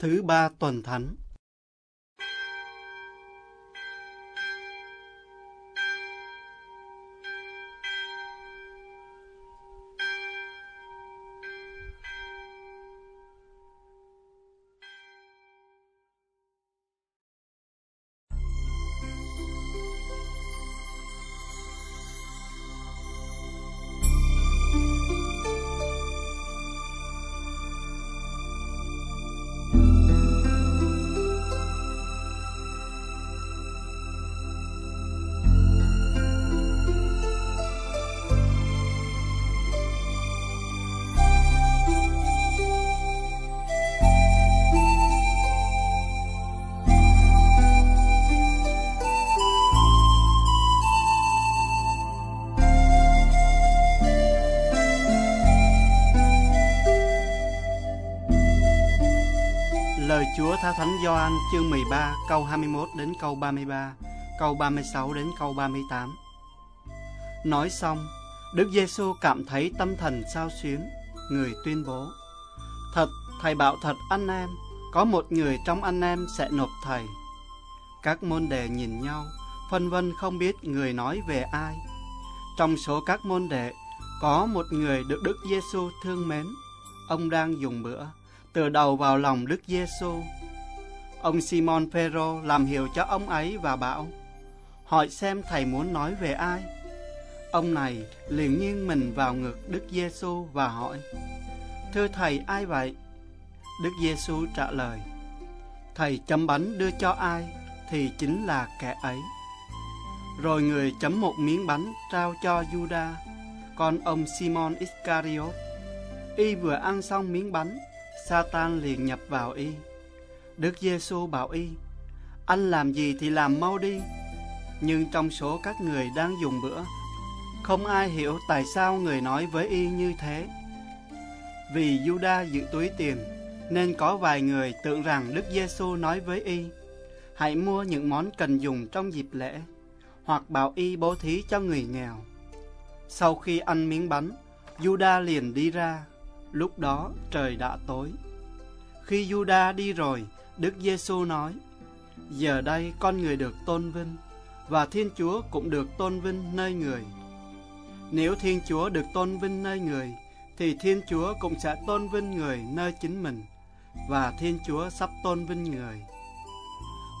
Thứ ba tuần thánh. Chúa theo Thánh Gioan chương 13 câu 21 đến câu 33, câu 36 đến câu 38. Nói xong, Đức Giêsu cảm thấy tâm thần sao xuyến, người tuyên bố: Thật, thầy bảo thật anh em, có một người trong anh em sẽ nộp thầy. Các môn đệ nhìn nhau, phân vân không biết người nói về ai. Trong số các môn đệ, có một người được Đức Giêsu thương mến. Ông đang dùng bữa từ đầu vào lòng Đức Giêsu. Ông Simon Phêrô làm hiểu cho ông ấy và bảo: "Hỏi xem thầy muốn nói về ai?" Ông này liền nghiêng mình vào ngực Đức Giêsu và hỏi: "Thưa thầy ai vậy?" Đức Giêsu trả lời: "Thầy chấm bánh đưa cho ai thì chính là kẻ ấy." Rồi người chấm một miếng bánh trao cho Juda, con ông Simon Iscariot. Y vừa ăn xong miếng bánh Satan liền nhập vào y. Đức Giêsu bảo y: Anh làm gì thì làm mau đi. Nhưng trong số các người đang dùng bữa, không ai hiểu tại sao người nói với y như thế. Vì Juda giữ túi tiền, nên có vài người tưởng rằng Đức Giêsu nói với y: Hãy mua những món cần dùng trong dịp lễ, hoặc bảo y bố thí cho người nghèo. Sau khi ăn miếng bánh, Juda liền đi ra Lúc đó trời đã tối. Khi Juda đi rồi, Đức Giêsu nói: Giờ đây con người được tôn vinh và Thiên Chúa cũng được tôn vinh nơi người. Nếu Thiên Chúa được tôn vinh nơi người thì Thiên Chúa cũng sẽ tôn vinh người nơi chính mình và Thiên Chúa sắp tôn vinh người.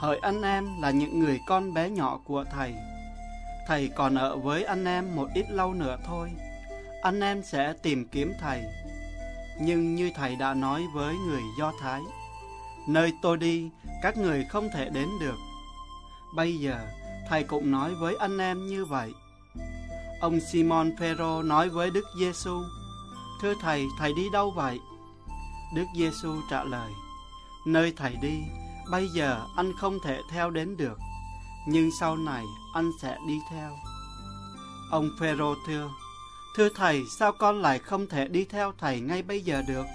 Hỡi anh em là những người con bé nhỏ của Thầy. Thầy còn ở với anh em một ít lâu nữa thôi. Anh em sẽ tìm kiếm Thầy nhưng như Thầy đã nói với người Do Thái, nơi tôi đi, các người không thể đến được. Bây giờ, Thầy cũng nói với anh em như vậy. Ông Simon Phêrô nói với Đức Giêsu: "Thưa Thầy, Thầy đi đâu vậy?" Đức Giêsu trả lời: "Nơi Thầy đi, bây giờ anh không thể theo đến được, nhưng sau này anh sẽ đi theo." Ông Phêrô thưa: Thưa thầy, sao con lại không thể đi theo thầy ngay bây giờ được?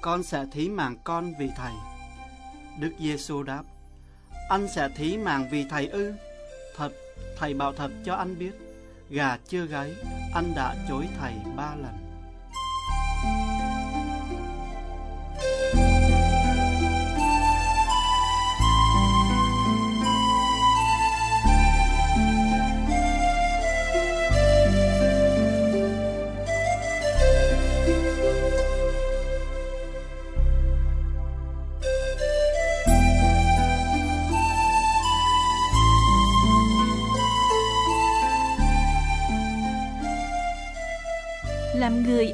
Con sẽ thí mạng con vì thầy. Đức Giêsu đáp, anh sẽ thí mạng vì thầy ư? Thật, thầy bảo thật cho anh biết, gà chưa gáy, anh đã chối thầy ba lần.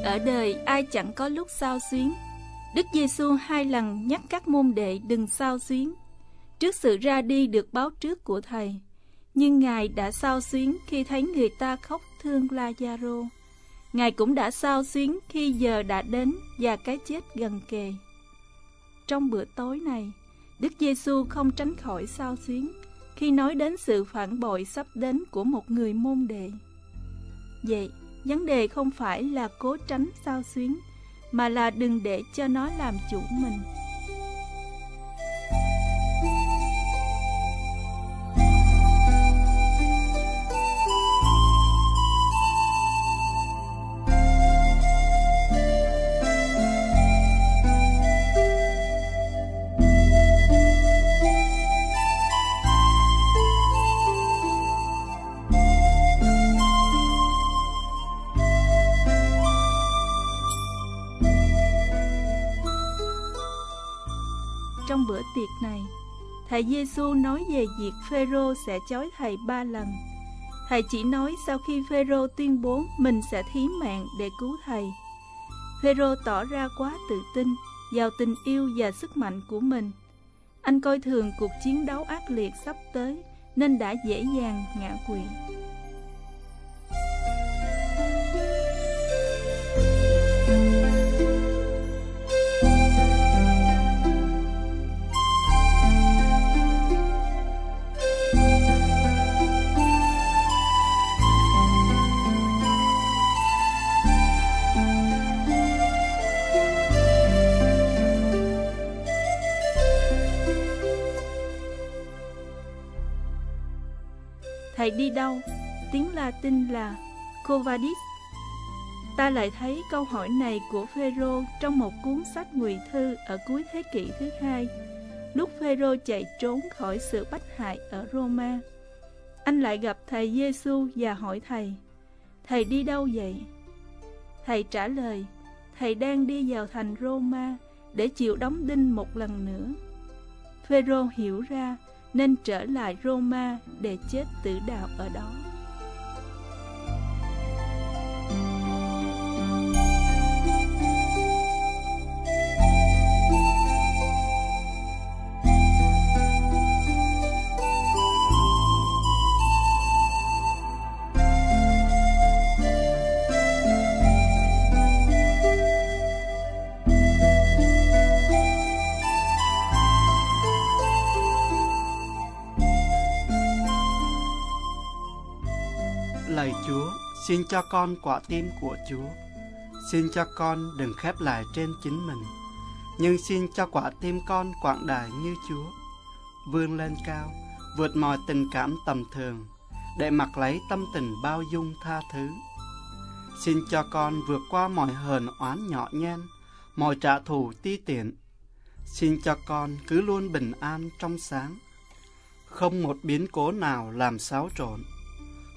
Ở đời ai chẳng có lúc sao xuyến. Đức Giêsu hai lần nhắc các môn đệ đừng sao xuyến. Trước sự ra đi được báo trước của Thầy, nhưng Ngài đã sao xuyến khi thấy người ta khóc thương Lazaro. Ngài cũng đã sao xuyến khi giờ đã đến và cái chết gần kề. Trong bữa tối này, Đức Giêsu không tránh khỏi sao xuyến khi nói đến sự phản bội sắp đến của một người môn đệ. Vậy, Vấn đề không phải là cố tránh sao xuyến, mà là đừng để cho nó làm chủ mình. Bữa tiệc này, thầy Giêsu nói về việc Phêrô sẽ chối thầy ba lần. Thầy chỉ nói sau khi Phêrô tuyên bố mình sẽ thí mạng để cứu thầy. Phêrô tỏ ra quá tự tin, vào tình yêu và sức mạnh của mình. Anh coi thường cuộc chiến đấu ác liệt sắp tới nên đã dễ dàng ngã quỵ. Thầy đi đâu? Tiếng Latin là Covadis. Ta lại thấy câu hỏi này của Phêrô trong một cuốn sách ngụy thư ở cuối thế kỷ thứ hai, lúc Phêrô chạy trốn khỏi sự bách hại ở Roma. Anh lại gặp thầy Giêsu và hỏi thầy: "Thầy đi đâu vậy?" Thầy trả lời: "Thầy đang đi vào thành Roma để chịu đóng đinh một lần nữa." Phêrô hiểu ra nên trở lại Roma để chết tử đạo ở đó. Xin cho con quả tim của Chúa. Xin cho con đừng khép lại trên chính mình, nhưng xin cho quả tim con quảng đại như Chúa, vươn lên cao, vượt mọi tình cảm tầm thường, để mặc lấy tâm tình bao dung tha thứ. Xin cho con vượt qua mọi hờn oán nhỏ nhen, mọi trả thù ti tiện. Xin cho con cứ luôn bình an trong sáng, không một biến cố nào làm xáo trộn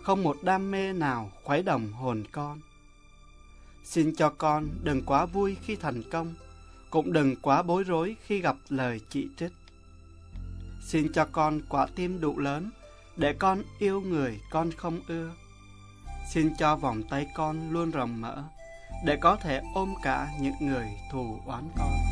không một đam mê nào khuấy động hồn con. Xin cho con đừng quá vui khi thành công, cũng đừng quá bối rối khi gặp lời chỉ trích. Xin cho con quả tim đủ lớn, để con yêu người con không ưa. Xin cho vòng tay con luôn rộng mở, để có thể ôm cả những người thù oán con.